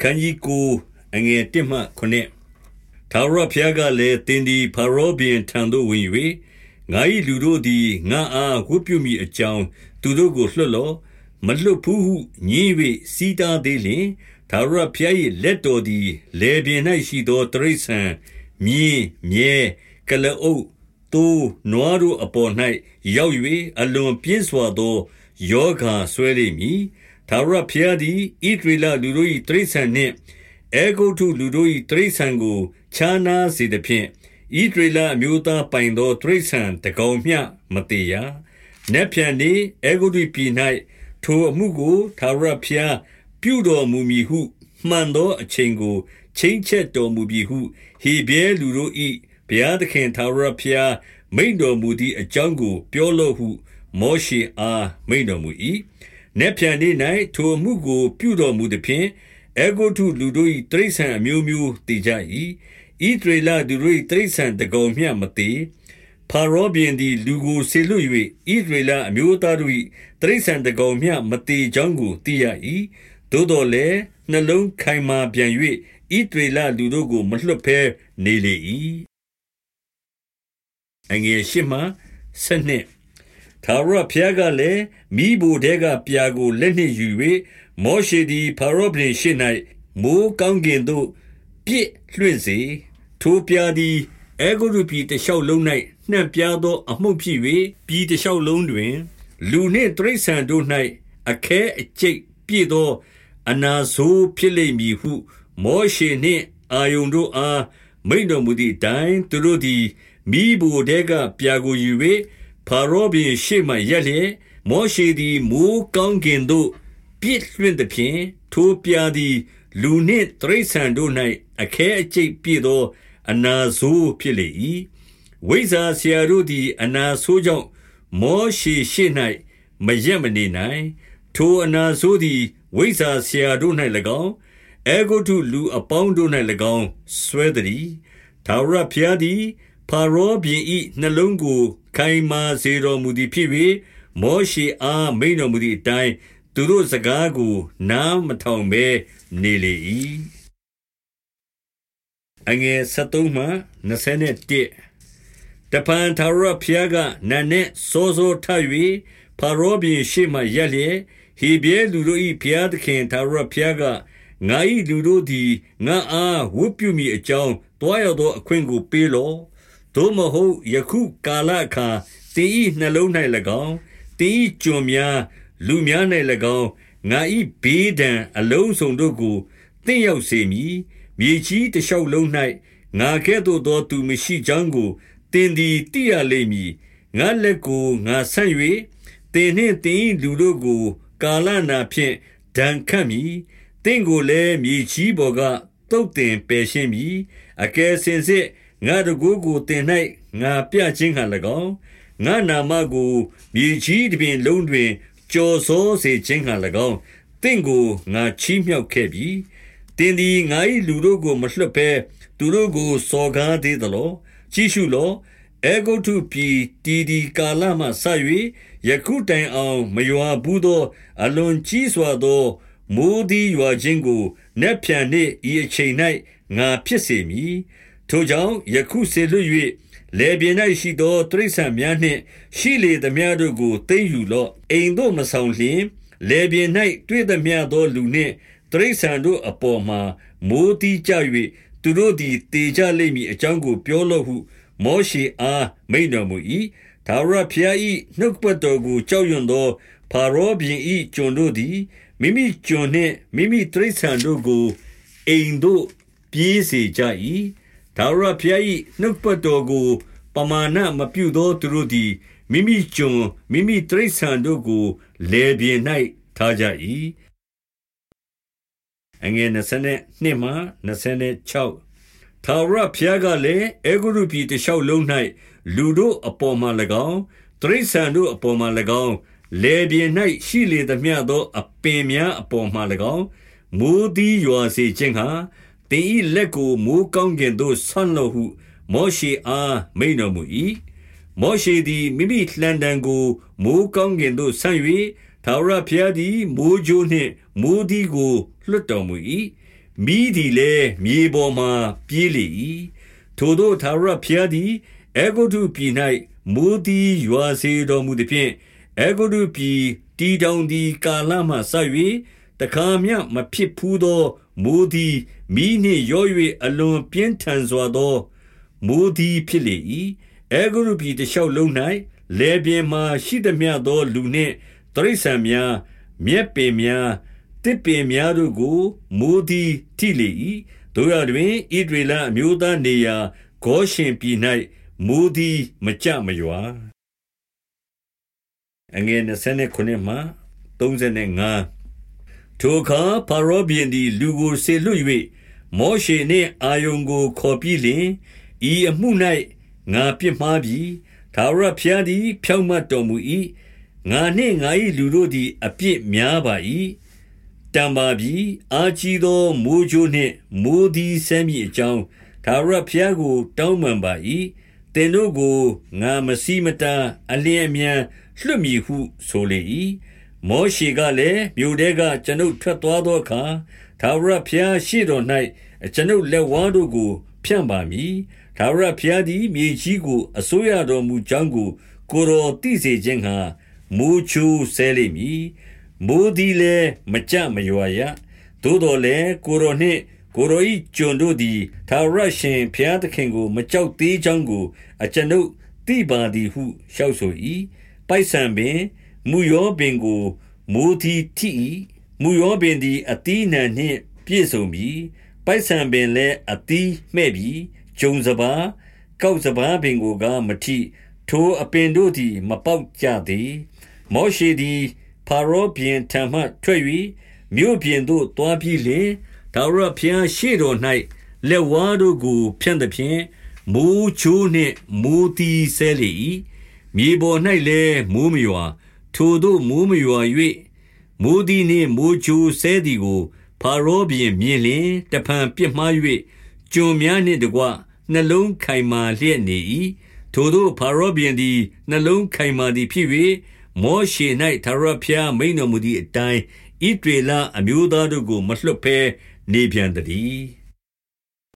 ခန်းကြီးကိုအငယ်1မှ9ထာဝရဘုရားကလည်းတင်းဒီဖာရောဘင်ထံသို့ဝင်၍ငါ၏လူတို့သည်ငါအားဝတ်ပြုမိအကြောင်းသူတို့ကိုလွှတ်လော့မလွတ်ဘူးဟုညင်း၍စီးတားသေးလျင်ထာဝရဘုရား၏လက်တော်သည်လေပြင်း၌ရှိသောတရိษံမြင်းမြဲကလအုပ်သိုးနွားတို့အပေါ်၌ရောက်၍အလွန်ပြင်းစွာသောယောဂါဆွဲလိမ့်မည် ထာဝရဘုရားသည်ဣသရေလလူတို့၏တိရစ္ဆာန်နှင့်အဲဂုတ်ထုလူတို့၏တိရစ္ဆာန်ကိုခြားနာစေသဖြင့်ဣသရေလအမျိုးသားပိုင်သောတိရစ္ဆာန်တကောင်မျှမတေရ။နက်ဖြန်နေ့အဲဂုတ်ထုပြည်၌ထိုအမှုကိုထာဝရဘုရားပြုတော်မူမည်ဟုမှန်သောအချိန်ကိုချင်းချက်တော်မူပြီဟုဟေဘဲလူတို့၏ဘုရားသခင်ထာဝရဘုရားမိန်တော်မူသည့်အကြောင်းကို ပြောလို့ဟု မောရှေအားမိန်တော်မူ၏ နက်ဖြန်နေ့၌ထိုအမှုကို ပြုတော်မူသည်ဖြင့်အေဂုတုလူတို့၏တရိษံအမျိုးမျိုးတည်ကြ၏။ဣသရေလလူတို့၏တရိษံတကောင်မျှမတည်။ဖာရောဘင်သည်လူကိုဆေလွတ်၍ဣသရေလအမျိုးသားတို့၏တရိษံတကောင်မျှမတည်ကြောင်းကိုသိရ၏။သို့တော်လည်းနှလုံးခိုင်မာပြန်၍ဣသရေလလူတို့ကိုမလွတ်ဘဲနေလေ၏အငယ်ရှိမှဆနှစ် သာရဖျားကလည်းမိဘတဲကပြာကိုလက်နှင့်ယူ၍မောရှေသည်ဖာရောဘင်ရှိ၌မိုးကောင်းကင်သို့ပြစ်လွှင့်စေထိုပြာသည်အေဂုရုပြည်တလျှောက်လုံး၌နှံ့ပြားသော အမှုဖြစ်၍ပြည်တလျှောက်လုံးတွင် လူနှင့်တရိษံတို့၌အခဲအကျိတ်ပြည့်သော အနာဆိုးဖြစ်လိမ့်မည်ဟု မောရှေနှင့်အာယုန်တို့အားမိန်တော်မူသည့်အတိုင်းသူတို့သည်မိဘတဲကပြာကိုယူ၍ ဖာရောဘင်ရှေ့မှရက်လျက်မောရှေသည်မိုးကောင်းကင်သို့ပြစ်လွှင့်သည်ဖြင့်ထိုပြာသည် လူနှင့်တရိษံတို့၌အခဲအကျိတ်ပြည့်သော အနာဆိုးဖြစ်လေ၏ဝိဇာဆရာတို့သည် အနာဆိုးကြောင့်မောရှေရှေ့၌မရက်မနေနိုင်ထိုအနာဆိုးသည်ဝိဇာဆရာတို့၌၎င်းအေဂုတုလူအပေါင်းတို့၌၎င်းဆွဲသည်ထာဝရဘုရားသည် ဖာရောဘင်၏နှလုံးကို ခိုင်မာစေတော်မူသည်ဖြစ်၍မောရှေအားမိန်တော်မူသည့်အတိုင်းသူတို့စကားကို နားမထောင်ဘဲနေလေ၏အငယ်73မှ21တပန်သာရဖျားကနန်းနဲ့စောစောထ၍ဖာရောဘင်ရှေ့မှရက်လျက်ဟေဘဲလူတို့၏ဘုရားသခင်သာရဘုရားကငါ၏လူတို့သည်ငါအားဝတ်ပြုမိအကြောင်းတွားရသောအခွင့်ကိုပေးလော့ သို့မဟုတ်ယခုကာလအခါတင်းဤနှလုံး၌၎င်းတင်းဤကြုံများလူများ၌၎င်းငါ၏ဘေးဒဏ်အလုံးစုံတို့ကိုတင့်ရောက်စေမည်မြေကြီးတလျှောက်လုံး၌ငါကဲ့သို့သောသူမရှိကြောင်းကိုတင်းသည်သိရလိမ့်မည်ငါလက်ကိုငါဆန့်၍တင်းနှင့်တင်းလူတို့ကို ကာလနာဖြင့်ဒဏ်ခတ်မည်တင့်ကိုလည်းမြေကြီးပေါ်ကတုတ်တင်ပယ်ရှင်းမည်အကယ်စင်စစ် ငါတကူကိုတင်၌ငါပြခြင်းဟံ၎င်းငါနာမကိုမြေကြီးတပြင်လုံးတွင်ကြော်စောစေခြင်းဟံ၎င်းတင့်ကိုငါချီးမြှောက်ခဲ့ပြီတင်သည်ငါ၏လူတို့ကိုမလွတ်ဘဲသူတို့ကိုစော်ကားသေးသလောကြည့်ရှုလောအေဂုတ်ထုပြည်တီဒီကာလမှဆ၍ယခုတိုင်အောင်မယွာဘူးသော အလွန်ကြီးစွာသောမိုးသည်ရွာခြင်းကိုနက်ဖြန်နှင့်ဤအချိန်၌ငါဖြစ်စေမည် ထိုကြောင့်ယခုစေလွတ်၍လေပြင်း၌ရှိသောတိရစ္ဆာန်များနှင့် ရှိလေသမျှတို့ကိုသိမ့်ယူလော့အိမ်တို့မဆောင်လျင်လေပြင်း၌တွေ့သမျှသောလူနှင့်တိရစ္ဆာန်တို့အပေါ်မှာမိုးတိကြ၍သူတို့သည်တေကြလိမ့်မည်အကြောင်းကိုပြောလော့ဟုမောရှေအားမိန့်တော်မူ၏ဒါဝရဖျား၏နှုတ်ပတ်တော်ကိုကြောက်ရွံ့သောဖာရောဘုရင်၏ကျွန်တို့သည်မိမိကျွန်နှင့်မိမိတိရစ္ဆာန်တို့ကိုအိမ်တို့ပြေးစေကြ၏ ဒါဝရဖျား၏နှုတ်ပတ်တော်ကို ပမာဏမပြုသောသူတို့သည်မိမိကျွန်မိမိတရိษံတို့ကိုလေပြင်း၌ထားကြ၏အငယ်22မှ26ထာဝရဘုရားကလည်းအေဂုရုပြည်တလျှောက်လုံး၌လူတို့အပေါ်မှာ၎င်းတရိษံတို့အပေါ်မှာ၎င်းလေပြင်း၌ရှိလေသမျှသော အပင်များအပေါ်မှာ၎င်းမိုးသည်ရွာစေခြင်းဟာ တင်ဤလက်ကိုမိုးကောင်းကင်သို့ဆန့်လို့ဟု မောရှေအားမိန်တော်မူ၏မောရှေသည်မိမိလှံတံကိုမိုးကောင်းကင်သို့ဆန့်၍ထာဝရဘုရားသည်မိုးကြိုးနှင့်မိုးသည်ကိုလွတ်တော်မူ၏မိသည်လည်းမြေပေါ်မှပြေးလေ၏ထိုတို့သာရဖျားသည်အေဂုတုပြည်၌မိုးသည်ရွာစေတော်မူသည်ဖြင့်အေဂုတုပြည်တီတောင်သည်ကာလမှဆ၍ တခါမျှမဖြစ်ဖူးသောမိုးသည်မိနှင့်ရော၍အလွန်ပြင်းထန်စွာသောမိုးသည်ဖြစ်လေ၏အေဂုရုပြည်တလျှောက်လုံး၌လေပြင်းမှရှိသမျှသောလူနှင့်တရိษံများမြက်ပင်များတစ်ပင်များတို့ကိုမိုးသည်ထိလေ၏တို့ရတွင်ဣဒရေလအမျိုးသားနေရာဂောရှင်ပြည်၌မိုးသည်မကြမရွာအငယ်29မှ35 ထိုအခါဖာရောဘုရင်သည် လူကိုစေလွှတ်၍မောရှေနှင့် အာရုန်ကိုခေါ်ပြီးလျှင် ဤအမှု၌ငါပြစ်မှားပြီ ထာဝရဘုရားသည် ဖြောင့်မတ်တော်မူ၏ငါနှင့်ငါ၏လူတို့သည် အပြစ်များပါ၏တံပါပြီ အာကြီးသော မိုးကြိုးနှင့် မိုးသည်ဆဲမိအကြောင်း ထာဝရဘုရားကို တောင်းပန်ပါ၏တင်တို့ကို ငါမစီမတာအလင်းအမြန် လွတ်မည်ဟု ဆိုလေ၏ မောရှေကလည်းမြို့ထဲကကျွန်ုပ်ထွက်သွားသောအခါထာဝရဘုရားရှိတော်၌ကျွန်ုပ်လက်ဝါးတို့ကို ဖြန့်ပါမည်ထာဝရဘုရားသည်မြေကြီးကိုအစိုးရတော်မူကြောင်းကို ကိုယ်တော်သိစေခြင်းဟာမိုးချိုးဆဲလိမ့်မည်မိုးသည်လည်းမကြမရွာရသို့တော်လည်းကိုယ်တော်နှင့်ကိုယ်တော်၏ကျွန်တို့သည်ထာဝရရှင်ဘုရားသခင်ကို မကြောက်သေးကြောင်းကို အကျွန်ုပ်သိပါသည်ဟုလျှောက်ဆို၏ပိုက်ဆံပင် မူယောပင်ကိုမိုးသည်ထိ၏မူယောပင်သည်အတီးနှံနှင့်ပြည့်စုံပြီပိုက်ဆံပင်လည်းအတီးမှဲ့ပြီဂျုံစပါကောက်စပါပင်ကိုကမထိထိုအပင်တို့သည်မပေါက်ကြသည်မောရှေသည်ဖာရောပြင်ထံမှထွက်၍မြို့ပြင်သို့တွားပြီးလျှင်ဒါဝရဖျားရှေ့တော်၌လက်ဝါးတို့ကိုဖြန့်သည်ဖြင့်မိုးချိုးနှင့်မိုးတီးဆဲလေ၏မြေပေါ်၌လည်းမိုးမရွာ ထိုတို့မိုးမရွာ၍မိုးသည်နှင့်မိုးချိုးဆဲသည်ကိုဖာရောဘုရင်မြင်လျှင်တဖန်ပြစ်မှား၍ကျွန်များနှင့်တကွနှလုံးခိုင်မာလျက်နေ၏ထိုတို့ဖာရောဘုရင်သည်နှလုံးခိုင်မာသည်ဖြစ်၍မောရှေ၌သာရဖျားမိန်တော်မူသည့်အတိုင်းဣဒေလအမျိုးသားတို့ကိုမလွတ်ဘဲနေပြန်တည်း